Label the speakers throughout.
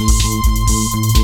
Speaker 1: Música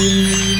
Speaker 2: Música